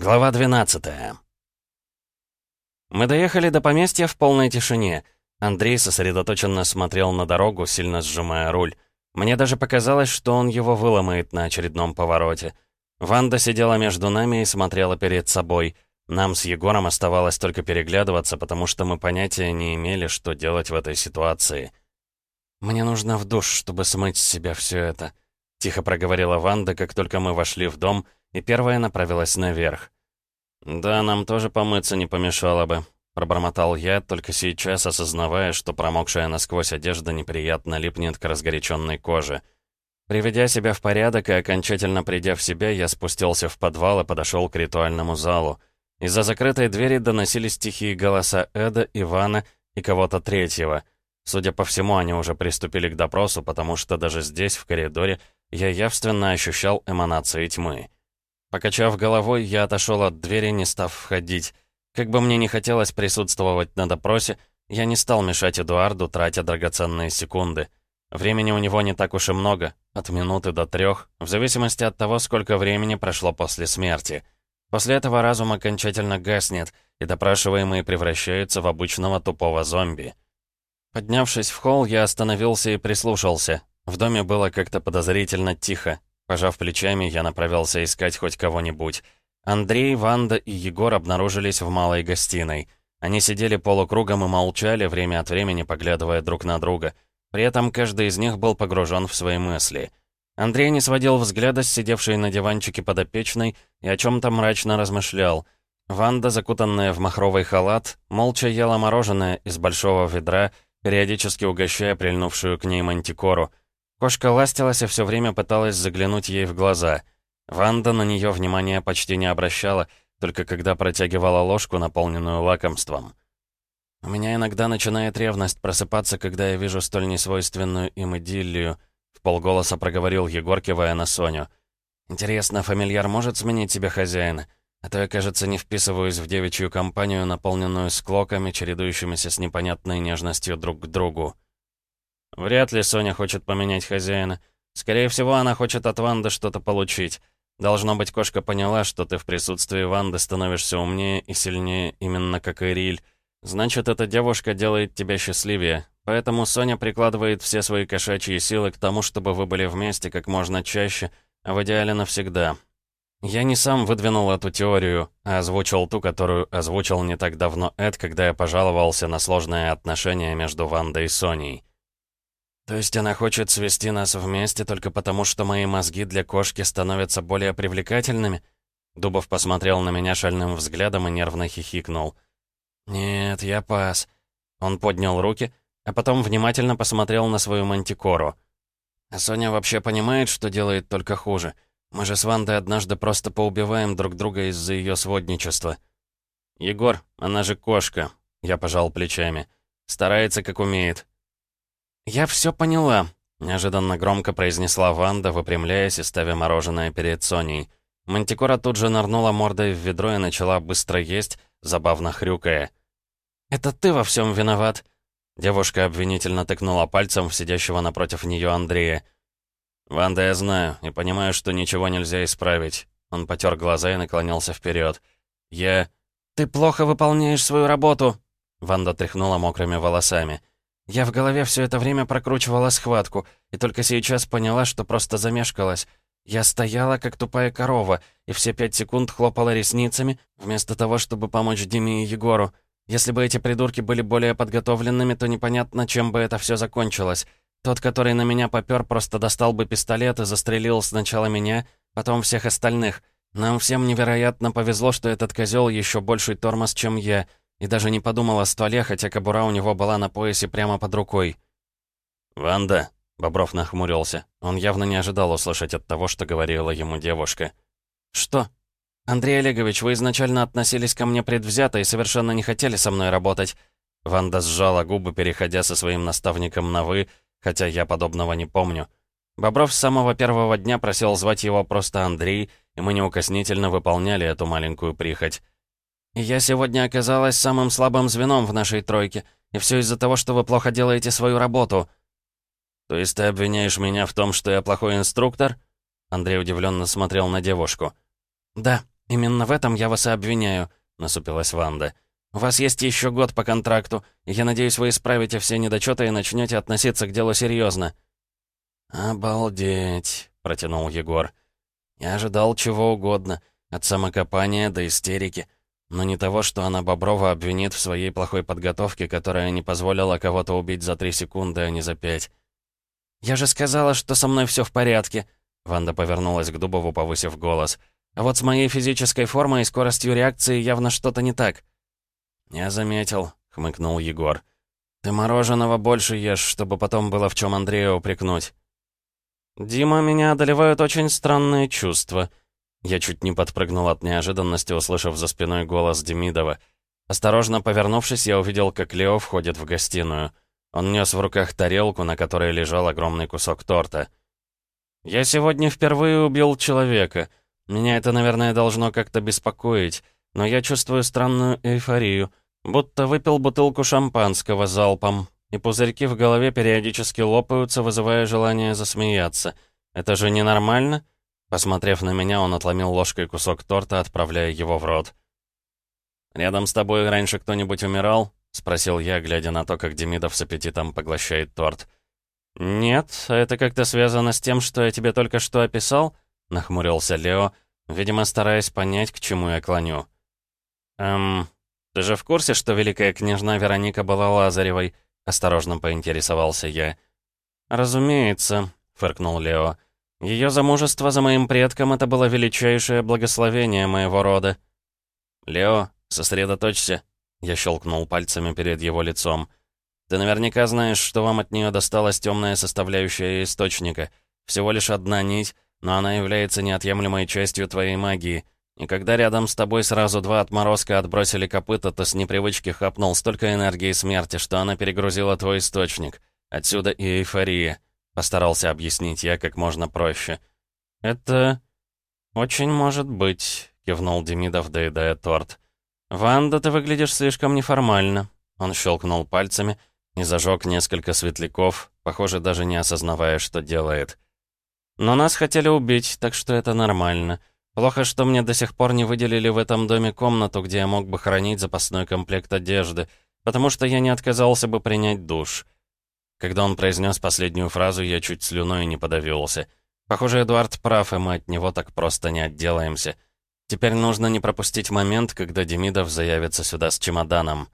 Глава 12 Мы доехали до поместья в полной тишине. Андрей сосредоточенно смотрел на дорогу, сильно сжимая руль. Мне даже показалось, что он его выломает на очередном повороте. Ванда сидела между нами и смотрела перед собой. Нам с Егором оставалось только переглядываться, потому что мы понятия не имели, что делать в этой ситуации. «Мне нужно в душ, чтобы смыть с себя все это», — тихо проговорила Ванда, как только мы вошли в дом — и первая направилась наверх. «Да, нам тоже помыться не помешало бы», — пробормотал я, только сейчас осознавая, что промокшая насквозь одежда неприятно липнет к разгоряченной коже. Приведя себя в порядок и окончательно придя в себя, я спустился в подвал и подошел к ритуальному залу. Из-за закрытой двери доносились тихие голоса Эда, Ивана и кого-то третьего. Судя по всему, они уже приступили к допросу, потому что даже здесь, в коридоре, я явственно ощущал эманации тьмы. Покачав головой, я отошел от двери, не став входить. Как бы мне не хотелось присутствовать на допросе, я не стал мешать Эдуарду, тратя драгоценные секунды. Времени у него не так уж и много, от минуты до трех, в зависимости от того, сколько времени прошло после смерти. После этого разум окончательно гаснет, и допрашиваемый превращается в обычного тупого зомби. Поднявшись в холл, я остановился и прислушался. В доме было как-то подозрительно тихо. Пожав плечами, я направился искать хоть кого-нибудь. Андрей, Ванда и Егор обнаружились в малой гостиной. Они сидели полукругом и молчали, время от времени поглядывая друг на друга. При этом каждый из них был погружен в свои мысли. Андрей не сводил взгляда с сидевшей на диванчике подопечной и о чем-то мрачно размышлял. Ванда, закутанная в махровый халат, молча ела мороженое из большого ведра, периодически угощая прильнувшую к ней мантикору — Кошка ластилась и все время пыталась заглянуть ей в глаза. Ванда на нее внимания почти не обращала, только когда протягивала ложку, наполненную лакомством. «У меня иногда начинает ревность просыпаться, когда я вижу столь несвойственную им идиллию», — в полголоса проговорил Егор, кивая на Соню. «Интересно, фамильяр может сменить себе хозяина? А то я, кажется, не вписываюсь в девичью компанию, наполненную склоками, чередующимися с непонятной нежностью друг к другу». Вряд ли Соня хочет поменять хозяина. Скорее всего, она хочет от Ванды что-то получить. Должно быть, кошка поняла, что ты в присутствии Ванды становишься умнее и сильнее, именно как Ириль. Значит, эта девушка делает тебя счастливее. Поэтому Соня прикладывает все свои кошачьи силы к тому, чтобы вы были вместе как можно чаще, а в идеале навсегда. Я не сам выдвинул эту теорию, а озвучил ту, которую озвучил не так давно Эд, когда я пожаловался на сложные отношения между Вандой и Соней. «То есть она хочет свести нас вместе только потому, что мои мозги для кошки становятся более привлекательными?» Дубов посмотрел на меня шальным взглядом и нервно хихикнул. «Нет, я пас». Он поднял руки, а потом внимательно посмотрел на свою мантикору. «А Соня вообще понимает, что делает только хуже? Мы же с Вандой однажды просто поубиваем друг друга из-за ее сводничества». «Егор, она же кошка», — я пожал плечами. «Старается, как умеет. «Я все поняла», — неожиданно громко произнесла Ванда, выпрямляясь и ставя мороженое перед Соней. Мантикора тут же нырнула мордой в ведро и начала быстро есть, забавно хрюкая. «Это ты во всем виноват», — девушка обвинительно тыкнула пальцем в сидящего напротив нее Андрея. «Ванда, я знаю, и понимаю, что ничего нельзя исправить». Он потер глаза и наклонился вперед. «Я...» «Ты плохо выполняешь свою работу!» Ванда тряхнула мокрыми волосами. Я в голове все это время прокручивала схватку, и только сейчас поняла, что просто замешкалась. Я стояла, как тупая корова, и все пять секунд хлопала ресницами, вместо того, чтобы помочь Диме и Егору. Если бы эти придурки были более подготовленными, то непонятно, чем бы это все закончилось. Тот, который на меня попер, просто достал бы пистолет и застрелил сначала меня, потом всех остальных. Нам всем невероятно повезло, что этот козел еще больший тормоз, чем я — и даже не подумал о стволе, хотя кобура у него была на поясе прямо под рукой. «Ванда», — Бобров нахмурился. Он явно не ожидал услышать от того, что говорила ему девушка. «Что? Андрей Олегович, вы изначально относились ко мне предвзято и совершенно не хотели со мной работать». Ванда сжала губы, переходя со своим наставником на «вы», хотя я подобного не помню. Бобров с самого первого дня просил звать его просто Андрей, и мы неукоснительно выполняли эту маленькую прихоть. «Я сегодня оказалась самым слабым звеном в нашей тройке, и все из-за того, что вы плохо делаете свою работу». «То есть ты обвиняешь меня в том, что я плохой инструктор?» Андрей удивленно смотрел на девушку. «Да, «Именно в этом я вас и обвиняю», — насупилась Ванда. «У вас есть еще год по контракту, и я надеюсь, вы исправите все недочеты и начнете относиться к делу серьезно». «Обалдеть», — протянул Егор. «Я ожидал чего угодно, от самокопания до истерики, но не того, что она Боброва обвинит в своей плохой подготовке, которая не позволила кого-то убить за три секунды, а не за пять». «Я же сказала, что со мной все в порядке», — Ванда повернулась к Дубову, повысив голос. «А вот с моей физической формой и скоростью реакции явно что-то не так». «Я заметил», — хмыкнул Егор. «Ты мороженого больше ешь, чтобы потом было в чем Андрея упрекнуть». «Дима, меня одолевают очень странные чувства». Я чуть не подпрыгнул от неожиданности, услышав за спиной голос Демидова. Осторожно повернувшись, я увидел, как Лео входит в гостиную. Он нес в руках тарелку, на которой лежал огромный кусок торта. «Я сегодня впервые убил человека. Меня это, наверное, должно как-то беспокоить, но я чувствую странную эйфорию, будто выпил бутылку шампанского залпом, и пузырьки в голове периодически лопаются, вызывая желание засмеяться. Это же ненормально?» Посмотрев на меня, он отломил ложкой кусок торта, отправляя его в рот. «Рядом с тобой раньше кто-нибудь умирал?» — спросил я, глядя на то, как Демидов с аппетитом поглощает торт. «Нет, это как-то связано с тем, что я тебе только что описал?» — нахмурился Лео, видимо, стараясь понять, к чему я клоню. «Эм, ты же в курсе, что великая княжна Вероника была Лазаревой?» — осторожно поинтересовался я. «Разумеется», — фыркнул Лео. Ее замужество за моим предком — это было величайшее благословение моего рода. «Лео, сосредоточься», — я щелкнул пальцами перед его лицом. «Ты наверняка знаешь, что вам от нее досталась темная составляющая источника. Всего лишь одна нить, но она является неотъемлемой частью твоей магии. И когда рядом с тобой сразу два отморозка отбросили копыта, ты с непривычки хапнул столько энергии смерти, что она перегрузила твой источник. Отсюда и эйфория». Постарался объяснить я как можно проще. «Это... очень может быть», — кивнул Демидов, доедая торт. «Ванда, ты выглядишь слишком неформально». Он щелкнул пальцами и зажег несколько светляков, похоже, даже не осознавая, что делает. «Но нас хотели убить, так что это нормально. Плохо, что мне до сих пор не выделили в этом доме комнату, где я мог бы хранить запасной комплект одежды, потому что я не отказался бы принять душ». Когда он произнес последнюю фразу, я чуть слюной не подавился. Похоже, Эдуард прав, и мы от него так просто не отделаемся. Теперь нужно не пропустить момент, когда Демидов заявится сюда с чемоданом.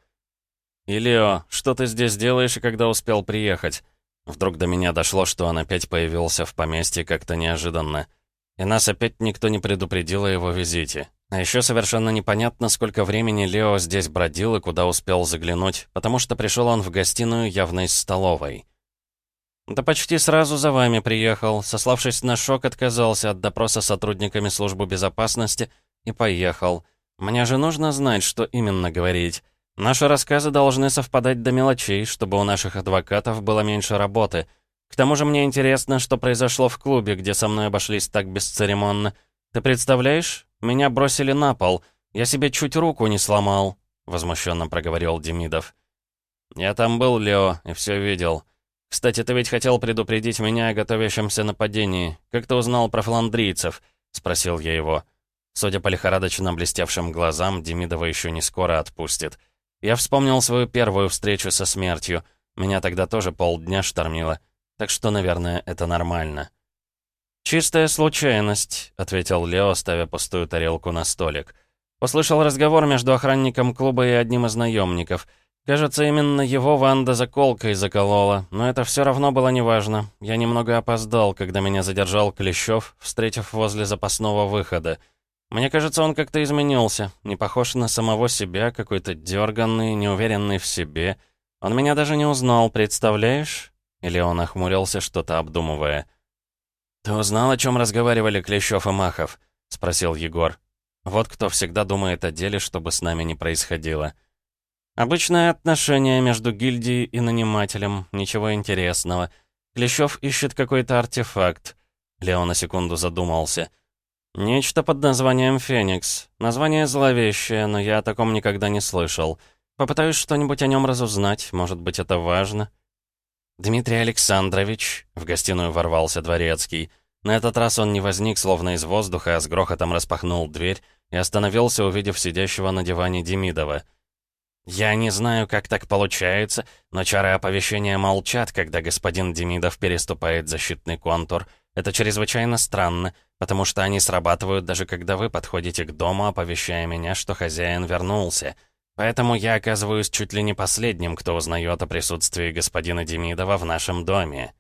«Илио, что ты здесь делаешь и когда успел приехать?» Вдруг до меня дошло, что он опять появился в поместье как-то неожиданно. И нас опять никто не предупредил о его визите. А еще совершенно непонятно, сколько времени Лео здесь бродил и куда успел заглянуть, потому что пришел он в гостиную явно из столовой. «Да почти сразу за вами приехал. Сославшись на шок, отказался от допроса сотрудниками службы безопасности и поехал. Мне же нужно знать, что именно говорить. Наши рассказы должны совпадать до мелочей, чтобы у наших адвокатов было меньше работы. К тому же мне интересно, что произошло в клубе, где со мной обошлись так бесцеремонно. Ты представляешь? Меня бросили на пол. Я себе чуть руку не сломал», — возмущенно проговорил Демидов. «Я там был, Лео, и все видел. Кстати, ты ведь хотел предупредить меня о готовящемся нападении. Как ты узнал про фландрийцев?» — спросил я его. Судя по лихорадочно блестевшим глазам, Демидова еще не скоро отпустит. Я вспомнил свою первую встречу со смертью. Меня тогда тоже полдня штормило. Так что, наверное, это нормально. «Чистая случайность», — ответил Лео, ставя пустую тарелку на столик. Услышал разговор между охранником клуба и одним из наемников. Кажется, именно его Ванда заколкой заколола, но это все равно было неважно. Я немного опоздал, когда меня задержал Клещев, встретив возле запасного выхода. Мне кажется, он как-то изменился, не похож на самого себя, какой-то дерганный, неуверенный в себе. Он меня даже не узнал, представляешь? Или он охмурился, что-то обдумывая. «Ты узнал, о чем разговаривали Клещев и Махов?» — спросил Егор. «Вот кто всегда думает о деле, чтобы с нами не происходило». «Обычное отношение между гильдией и нанимателем, ничего интересного. Клещев ищет какой-то артефакт». Лео на секунду задумался. «Нечто под названием «Феникс». Название зловещее, но я о таком никогда не слышал. Попытаюсь что-нибудь о нем разузнать, может быть, это важно». «Дмитрий Александрович», — в гостиную ворвался дворецкий. На этот раз он не возник, словно из воздуха, а с грохотом распахнул дверь и остановился, увидев сидящего на диване Демидова. «Я не знаю, как так получается, но чары оповещения молчат, когда господин Демидов переступает защитный контур. Это чрезвычайно странно, потому что они срабатывают даже когда вы подходите к дому, оповещая меня, что хозяин вернулся. Поэтому я оказываюсь чуть ли не последним, кто узнает о присутствии господина Демидова в нашем доме».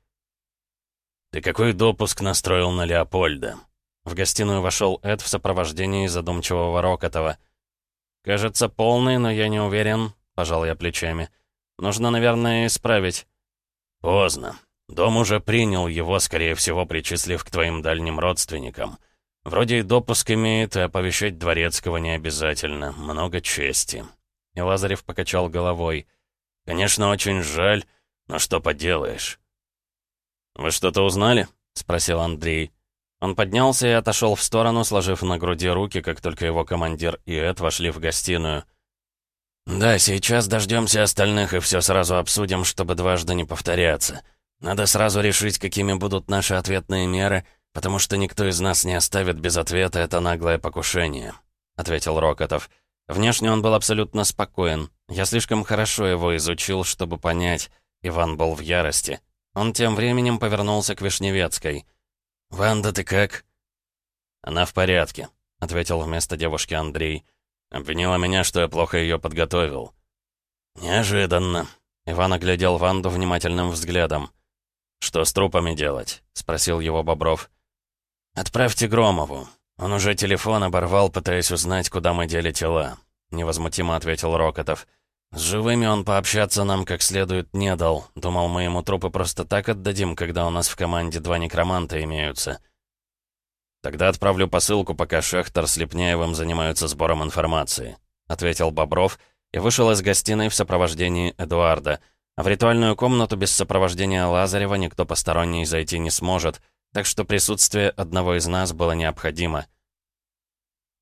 «Ты какой допуск настроил на Леопольда?» В гостиную вошел Эд в сопровождении задумчивого Рокотова. «Кажется, полный, но я не уверен», — пожал я плечами. «Нужно, наверное, исправить». «Поздно. Дом уже принял его, скорее всего, причислив к твоим дальним родственникам. Вроде и допуск имеет, и оповещать Дворецкого не обязательно. Много чести». И Лазарев покачал головой. «Конечно, очень жаль, но что поделаешь?» «Вы что-то узнали?» — спросил Андрей. Он поднялся и отошел в сторону, сложив на груди руки, как только его командир и Эд вошли в гостиную. «Да, сейчас дождемся остальных и все сразу обсудим, чтобы дважды не повторяться. Надо сразу решить, какими будут наши ответные меры, потому что никто из нас не оставит без ответа это наглое покушение», — ответил Рокотов. Внешне он был абсолютно спокоен. Я слишком хорошо его изучил, чтобы понять. Иван был в ярости. Он тем временем повернулся к Вишневецкой. «Ванда, ты как?» «Она в порядке», — ответил вместо девушки Андрей. «Обвинила меня, что я плохо ее подготовил». «Неожиданно», — Иван оглядел Ванду внимательным взглядом. «Что с трупами делать?» — спросил его Бобров. «Отправьте Громову. Он уже телефон оборвал, пытаясь узнать, куда мы дели тела», — невозмутимо ответил Рокотов. «С живыми он пообщаться нам как следует не дал. Думал, мы ему трупы просто так отдадим, когда у нас в команде два некроманта имеются». «Тогда отправлю посылку, пока Шехтер с Лепняевым занимаются сбором информации», — ответил Бобров и вышел из гостиной в сопровождении Эдуарда. А в ритуальную комнату без сопровождения Лазарева никто посторонний зайти не сможет, так что присутствие одного из нас было необходимо.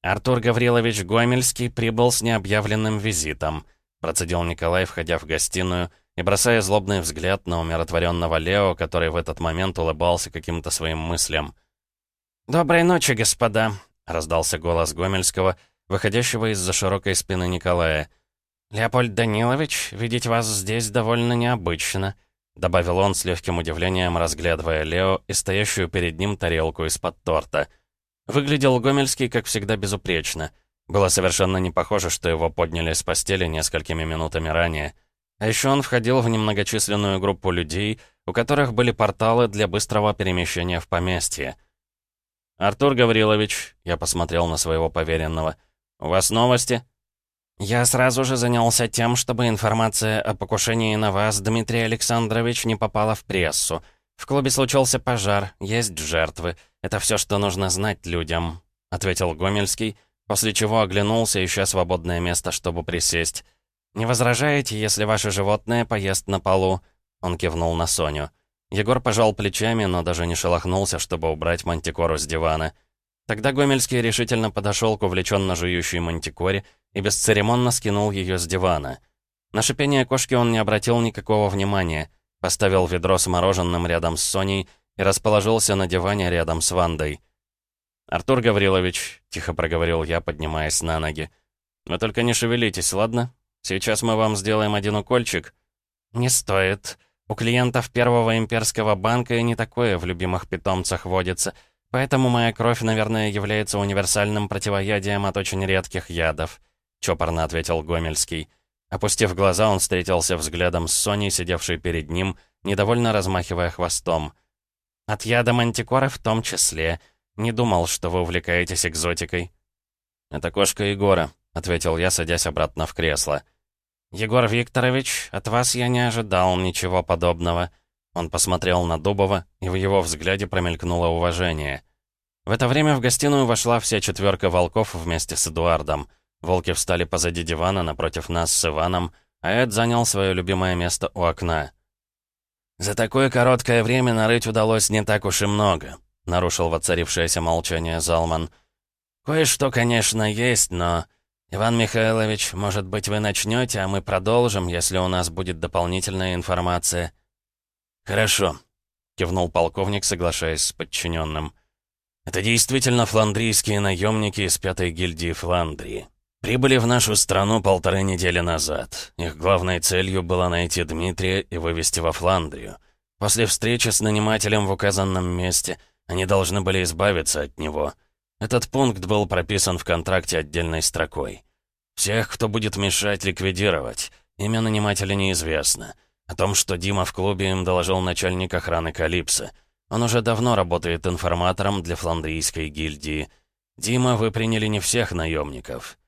Артур Гаврилович Гомельский прибыл с необъявленным визитом — Процедил Николай, входя в гостиную и бросая злобный взгляд на умиротворенного Лео, который в этот момент улыбался каким-то своим мыслям. «Доброй ночи, господа!» — раздался голос Гомельского, выходящего из-за широкой спины Николая. «Леопольд Данилович, видеть вас здесь довольно необычно», — добавил он с легким удивлением, разглядывая Лео и стоящую перед ним тарелку из-под торта. Выглядел Гомельский, как всегда, безупречно — было совершенно не похоже, что его подняли с постели несколькими минутами ранее. А еще он входил в немногочисленную группу людей, у которых были порталы для быстрого перемещения в поместье. «Артур Гаврилович», — я посмотрел на своего поверенного, — «у вас новости?» «Я сразу же занялся тем, чтобы информация о покушении на вас, Дмитрий Александрович, не попала в прессу. В клубе случился пожар, есть жертвы. Это все, что нужно знать людям», — ответил Гомельский, — после чего оглянулся, ища свободное место, чтобы присесть. «Не возражаете, если ваше животное поест на полу?» Он кивнул на Соню. Егор пожал плечами, но даже не шелохнулся, чтобы убрать мантикору с дивана. Тогда Гомельский решительно подошел к увлеченно жующей мантикоре и бесцеремонно скинул ее с дивана. На шипение кошки он не обратил никакого внимания, поставил ведро с мороженым рядом с Соней и расположился на диване рядом с Вандой. «Артур Гаврилович», — тихо проговорил я, поднимаясь на ноги, — «вы только не шевелитесь, ладно? Сейчас мы вам сделаем один укольчик». «Не стоит. У клиентов Первого имперского банка и не такое в любимых питомцах водится, поэтому моя кровь, наверное, является универсальным противоядием от очень редких ядов», — чопорно ответил Гомельский. Опустив глаза, он встретился взглядом с Соней, сидевшей перед ним, недовольно размахивая хвостом. «От яда мантикоры в том числе», — не думал, что вы увлекаетесь экзотикой». «Это кошка Егора», — ответил я, садясь обратно в кресло. «Егор Викторович, от вас я не ожидал ничего подобного». Он посмотрел на Дубова, и в его взгляде промелькнуло уважение. В это время в гостиную вошла вся четверка волков вместе с Эдуардом. Волки встали позади дивана напротив нас с Иваном, а Эд занял свое любимое место у окна. «За такое короткое время нарыть удалось не так уж и много», — нарушил воцарившееся молчание Залман. «Кое-что, конечно, есть, но... Иван Михайлович, может быть, вы начнете, а мы продолжим, если у нас будет дополнительная информация». «Хорошо», — кивнул полковник, соглашаясь с подчиненным. Это действительно фландрийские наемники из пятой гильдии Фландрии. Прибыли в нашу страну полторы недели назад. Их главной целью было найти Дмитрия и вывести во Фландрию. После встречи с нанимателем в указанном месте они должны были избавиться от него. Этот пункт был прописан в контракте отдельной строкой. Всех, кто будет мешать, ликвидировать. Имя нанимателя неизвестно. О том, что Дима в клубе им доложил начальник охраны Калипса. Он уже давно работает информатором для фландрийской гильдии. Дима, вы приняли не всех наемников.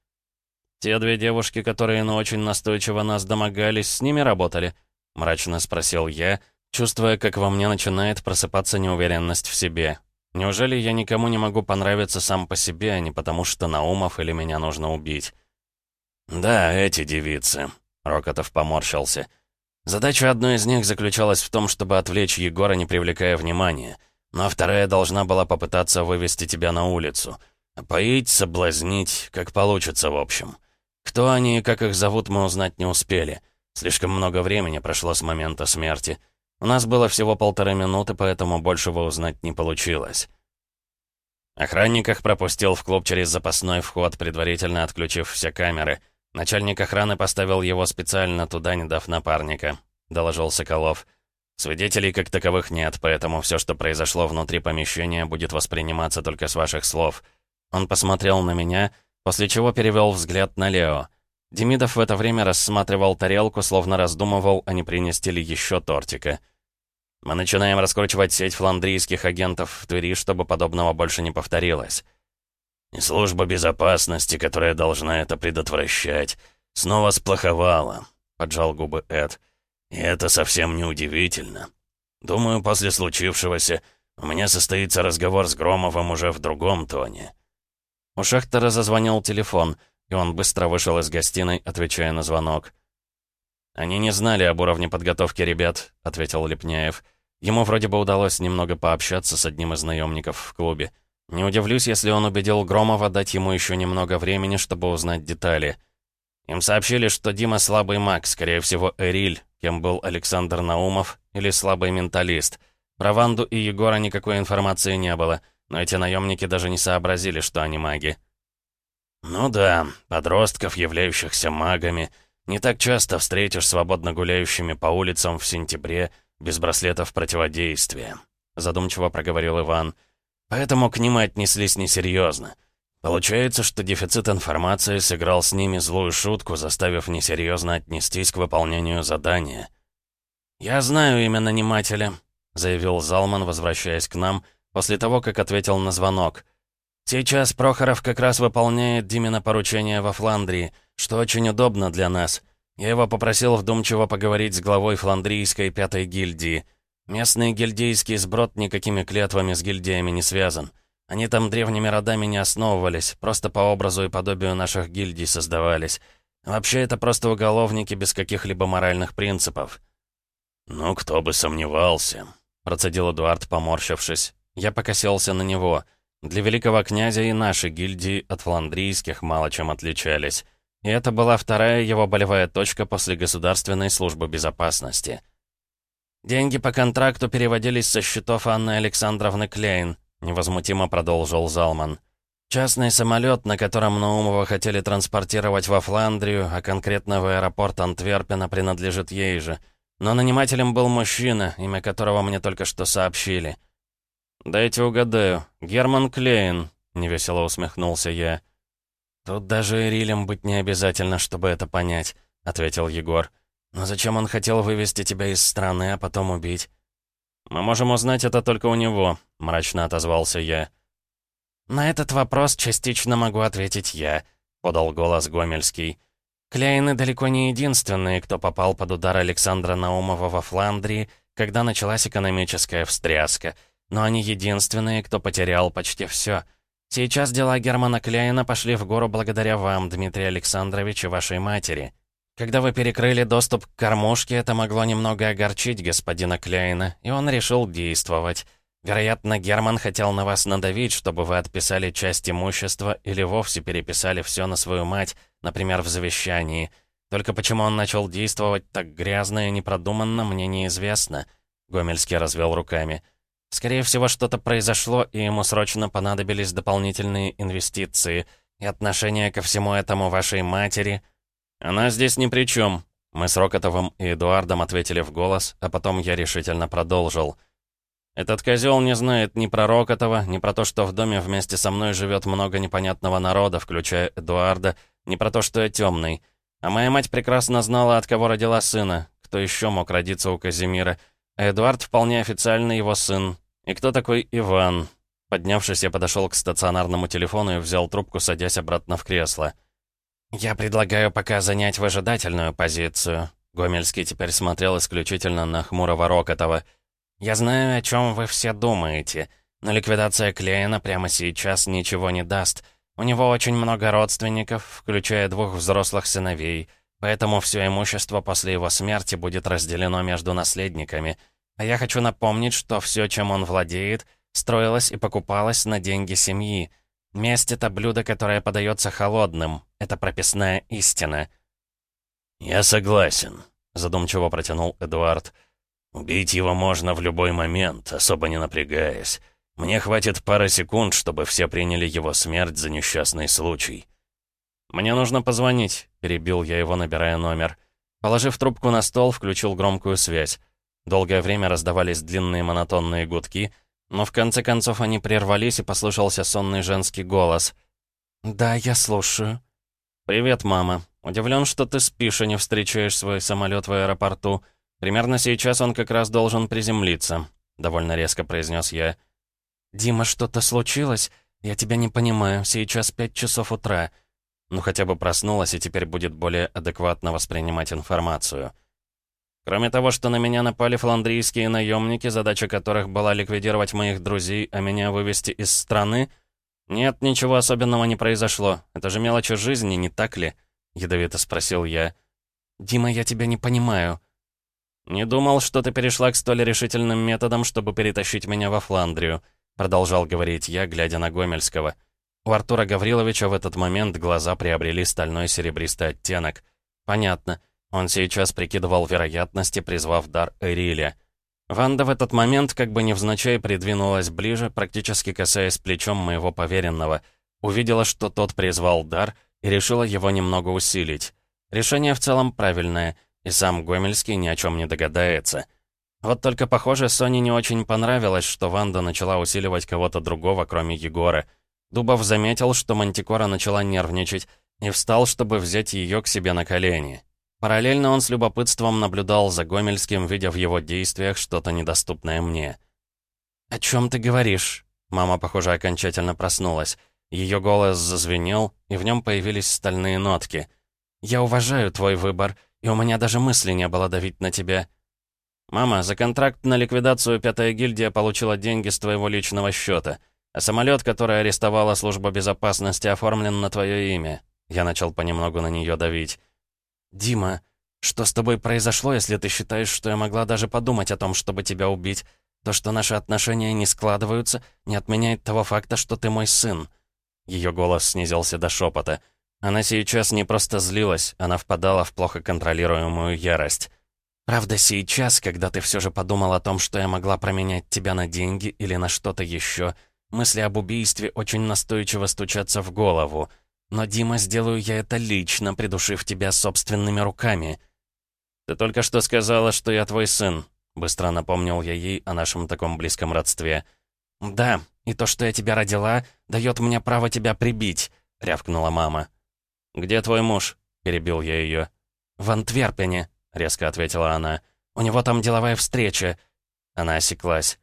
«Те две девушки, которые ну очень настойчиво нас домогались, с ними работали?» — мрачно спросил я, чувствуя, как во мне начинает просыпаться неуверенность в себе. «Неужели я никому не могу понравиться сам по себе, а не потому что Наумов или меня нужно убить?» «Да, эти девицы», — Рокотов поморщился. «Задача одной из них заключалась в том, чтобы отвлечь Егора, не привлекая внимания, но вторая должна была попытаться вывести тебя на улицу. Поить, соблазнить, как получится, в общем. Кто они и как их зовут, мы узнать не успели. Слишком много времени прошло с момента смерти. У нас было всего полторы минуты, поэтому большего узнать не получилось. Охранник пропустил в клуб через запасной вход, предварительно отключив все камеры. Начальник охраны поставил его специально туда, не дав напарника, доложил Соколов. Свидетелей как таковых нет, поэтому все, что произошло внутри помещения, будет восприниматься только с ваших слов. Он посмотрел на меня — после чего перевел взгляд на Лео. Демидов в это время рассматривал тарелку, словно раздумывал, а не принести ли еще тортика. «Мы начинаем раскручивать сеть фландрийских агентов в Твери, чтобы подобного больше не повторилось». «И служба безопасности, которая должна это предотвращать, снова сплоховала», — поджал губы Эд. «И это совсем не удивительно. Думаю, после случившегося у меня состоится разговор с Громовым уже в другом тоне». У Шахтера зазвонил телефон, и он быстро вышел из гостиной, отвечая на звонок. «Они не знали об уровне подготовки ребят», — ответил Лепняев. Ему вроде бы удалось немного пообщаться с одним из наемников в клубе. Не удивлюсь, если он убедил Громова дать ему еще немного времени, чтобы узнать детали. Им сообщили, что Дима слабый маг, скорее всего, Эриль, кем был Александр Наумов, или слабый менталист. Про Ванду и Егора никакой информации не было — но эти наемники даже не сообразили, что они маги. «Ну да, подростков, являющихся магами, не так часто встретишь свободно гуляющими по улицам в сентябре без браслетов противодействия», задумчиво проговорил Иван. «Поэтому к ним отнеслись несерьезно. Получается, что дефицит информации сыграл с ними злую шутку, заставив несерьезно отнестись к выполнению задания». «Я знаю имя нанимателя», — заявил Залман, возвращаясь к нам после того, как ответил на звонок. «Сейчас Прохоров как раз выполняет Димина поручение во Фландрии, что очень удобно для нас. Я его попросил вдумчиво поговорить с главой фландрийской пятой гильдии. Местный гильдейский сброд никакими клятвами с гильдиями не связан. Они там древними родами не основывались, просто по образу и подобию наших гильдий создавались. Вообще это просто уголовники без каких-либо моральных принципов». «Ну, кто бы сомневался», — процедил Эдуард, поморщившись. Я покосился на него. Для великого князя и наши гильдии от фландрийских мало чем отличались. И это была вторая его болевая точка после Государственной службы безопасности. «Деньги по контракту переводились со счетов Анны Александровны Клейн», невозмутимо продолжил Залман. «Частный самолет, на котором Наумова хотели транспортировать во Фландрию, а конкретно в аэропорт Антверпена, принадлежит ей же. Но нанимателем был мужчина, имя которого мне только что сообщили». «Дайте угадаю. Герман Клейн», — невесело усмехнулся я. «Тут даже Ирилем быть не обязательно, чтобы это понять», — ответил Егор. «Но зачем он хотел вывести тебя из страны, а потом убить?» «Мы можем узнать это только у него», — мрачно отозвался я. «На этот вопрос частично могу ответить я», — подал голос Гомельский. «Кляйны далеко не единственные, кто попал под удар Александра Наумова во Фландрии, когда началась экономическая встряска — но они единственные, кто потерял почти все. Сейчас дела Германа Кляйна пошли в гору благодаря вам, Дмитрий Александрович, и вашей матери. Когда вы перекрыли доступ к кормушке, это могло немного огорчить господина Кляйна, и он решил действовать. Вероятно, Герман хотел на вас надавить, чтобы вы отписали часть имущества или вовсе переписали все на свою мать, например, в завещании. Только почему он начал действовать так грязно и непродуманно, мне неизвестно. Гомельский развел руками. Скорее всего, что-то произошло, и ему срочно понадобились дополнительные инвестиции. И отношение ко всему этому вашей матери... Она здесь ни при чем. Мы с Рокотовым и Эдуардом ответили в голос, а потом я решительно продолжил. Этот козел не знает ни про Рокотова, ни про то, что в доме вместе со мной живет много непонятного народа, включая Эдуарда, ни про то, что я темный. А моя мать прекрасно знала, от кого родила сына, кто еще мог родиться у Казимира. А Эдуард вполне официально его сын. И кто такой Иван? Поднявшись, я подошел к стационарному телефону и взял трубку, садясь обратно в кресло. «Я предлагаю пока занять выжидательную позицию». Гомельский теперь смотрел исключительно на хмурого Рокотова. «Я знаю, о чем вы все думаете, но ликвидация Клейна прямо сейчас ничего не даст». У него очень много родственников, включая двух взрослых сыновей, поэтому все имущество после его смерти будет разделено между наследниками. А я хочу напомнить, что все, чем он владеет, строилось и покупалось на деньги семьи. Месть — это блюдо, которое подается холодным. Это прописная истина. «Я согласен», — задумчиво протянул Эдуард. «Убить его можно в любой момент, особо не напрягаясь. Мне хватит пары секунд, чтобы все приняли его смерть за несчастный случай. «Мне нужно позвонить», — перебил я его, набирая номер. Положив трубку на стол, включил громкую связь. Долгое время раздавались длинные монотонные гудки, но в конце концов они прервались, и послышался сонный женский голос. «Да, я слушаю». «Привет, мама. Удивлен, что ты спишь и не встречаешь свой самолет в аэропорту. Примерно сейчас он как раз должен приземлиться», — довольно резко произнес я. «Дима, что-то случилось? Я тебя не понимаю. Сейчас пять часов утра». Ну, хотя бы проснулась и теперь будет более адекватно воспринимать информацию. Кроме того, что на меня напали фландрийские наемники, задача которых была ликвидировать моих друзей, а меня вывести из страны, нет, ничего особенного не произошло. Это же мелочи жизни, не так ли? Ядовито спросил я. «Дима, я тебя не понимаю». «Не думал, что ты перешла к столь решительным методам, чтобы перетащить меня во Фландрию. Продолжал говорить я, глядя на Гомельского. У Артура Гавриловича в этот момент глаза приобрели стальной серебристый оттенок. Понятно. Он сейчас прикидывал вероятности, призвав дар Эриля. Ванда в этот момент как бы невзначай придвинулась ближе, практически касаясь плечом моего поверенного. Увидела, что тот призвал дар, и решила его немного усилить. Решение в целом правильное, и сам Гомельский ни о чем не догадается. Вот только, похоже, Соне не очень понравилось, что Ванда начала усиливать кого-то другого, кроме Егора. Дубов заметил, что Мантикора начала нервничать, и встал, чтобы взять ее к себе на колени. Параллельно он с любопытством наблюдал за Гомельским, видя в его действиях что-то недоступное мне. «О чем ты говоришь?» Мама, похоже, окончательно проснулась. Ее голос зазвенел, и в нем появились стальные нотки. «Я уважаю твой выбор, и у меня даже мысли не было давить на тебя. «Мама, за контракт на ликвидацию Пятая гильдия получила деньги с твоего личного счета, а самолет, который арестовала служба безопасности, оформлен на твое имя». Я начал понемногу на нее давить. «Дима, что с тобой произошло, если ты считаешь, что я могла даже подумать о том, чтобы тебя убить? То, что наши отношения не складываются, не отменяет того факта, что ты мой сын». Ее голос снизился до шепота. Она сейчас не просто злилась, она впадала в плохо контролируемую ярость. Правда, сейчас, когда ты все же подумал о том, что я могла променять тебя на деньги или на что-то еще, мысли об убийстве очень настойчиво стучатся в голову. Но, Дима, сделаю я это лично, придушив тебя собственными руками. Ты только что сказала, что я твой сын. Быстро напомнил я ей о нашем таком близком родстве. «Да, и то, что я тебя родила, дает мне право тебя прибить», — рявкнула мама. «Где твой муж?» — перебил я ее. «В Антверпене», — резко ответила она. «У него там деловая встреча». Она осеклась.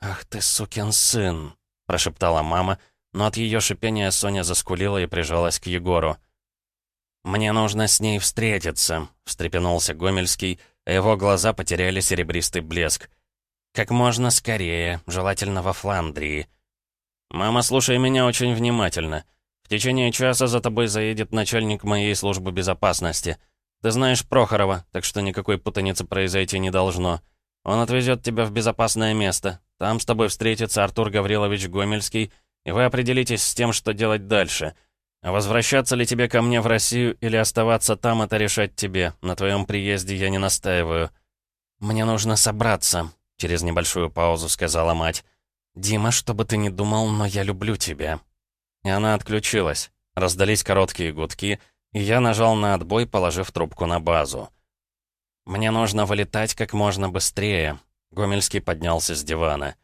«Ах ты, сукин сын!» — прошептала мама, но от ее шипения Соня заскулила и прижалась к Егору. «Мне нужно с ней встретиться», — встрепенулся Гомельский, а его глаза потеряли серебристый блеск. «Как можно скорее, желательно во Фландрии». «Мама, слушай меня очень внимательно. В течение часа за тобой заедет начальник моей службы безопасности. Ты знаешь Прохорова, так что никакой путаницы произойти не должно. Он отвезет тебя в безопасное место. Там с тобой встретится Артур Гаврилович Гомельский, и вы определитесь с тем, что делать дальше. А возвращаться ли тебе ко мне в Россию или оставаться там, это решать тебе. На твоем приезде я не настаиваю. Мне нужно собраться. через небольшую паузу сказала мать. «Дима, что бы ты ни думал, но я люблю тебя». И она отключилась. Раздались короткие гудки, и я нажал на отбой, положив трубку на базу. «Мне нужно вылетать как можно быстрее», — Гомельский поднялся с дивана.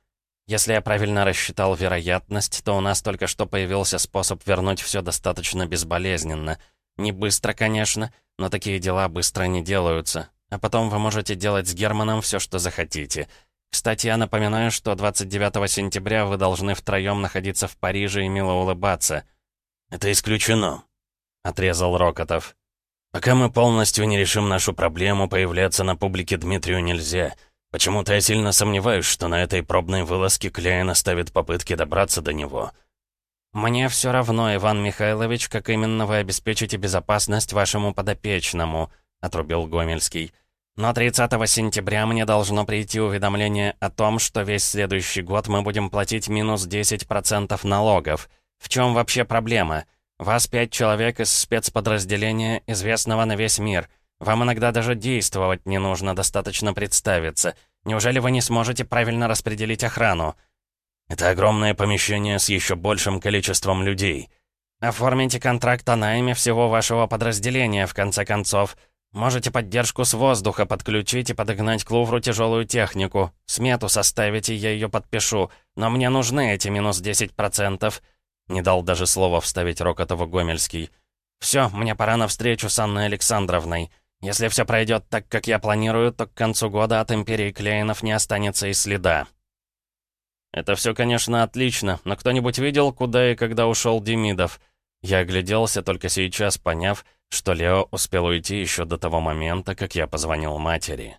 «Если я правильно рассчитал вероятность, то у нас только что появился способ вернуть все достаточно безболезненно. Не быстро, конечно, но такие дела быстро не делаются. А потом вы можете делать с Германом все, что захотите. Кстати, я напоминаю, что 29 сентября вы должны втроем находиться в Париже и мило улыбаться». «Это исключено», — отрезал Рокотов. «Пока мы полностью не решим нашу проблему, появляться на публике Дмитрию нельзя. Почему-то я сильно сомневаюсь, что на этой пробной вылазке Клейн оставит попытки добраться до него». «Мне все равно, Иван Михайлович, как именно вы обеспечите безопасность вашему подопечному», — отрубил Гомельский. «Но 30 сентября мне должно прийти уведомление о том, что весь следующий год мы будем платить минус 10% налогов. В чем вообще проблема? Вас пять человек из спецподразделения, известного на весь мир. Вам иногда даже действовать не нужно, достаточно представиться. Неужели вы не сможете правильно распределить охрану?» Это огромное помещение с еще большим количеством людей. Оформите контракт о найме всего вашего подразделения, в конце концов. Можете поддержку с воздуха подключить и подогнать к Лувру тяжелую технику. Смету составите, я ее подпишу. Но мне нужны эти минус 10%. Не дал даже слова вставить Рокотову Гомельский. Все, мне пора на встречу с Анной Александровной. Если все пройдет так, как я планирую, то к концу года от Империи Клейнов не останется и следа. «Это все, конечно, отлично, но кто-нибудь видел, куда и когда ушел Демидов?» Я огляделся, только сейчас поняв, что Лео успел уйти еще до того момента, как я позвонил матери.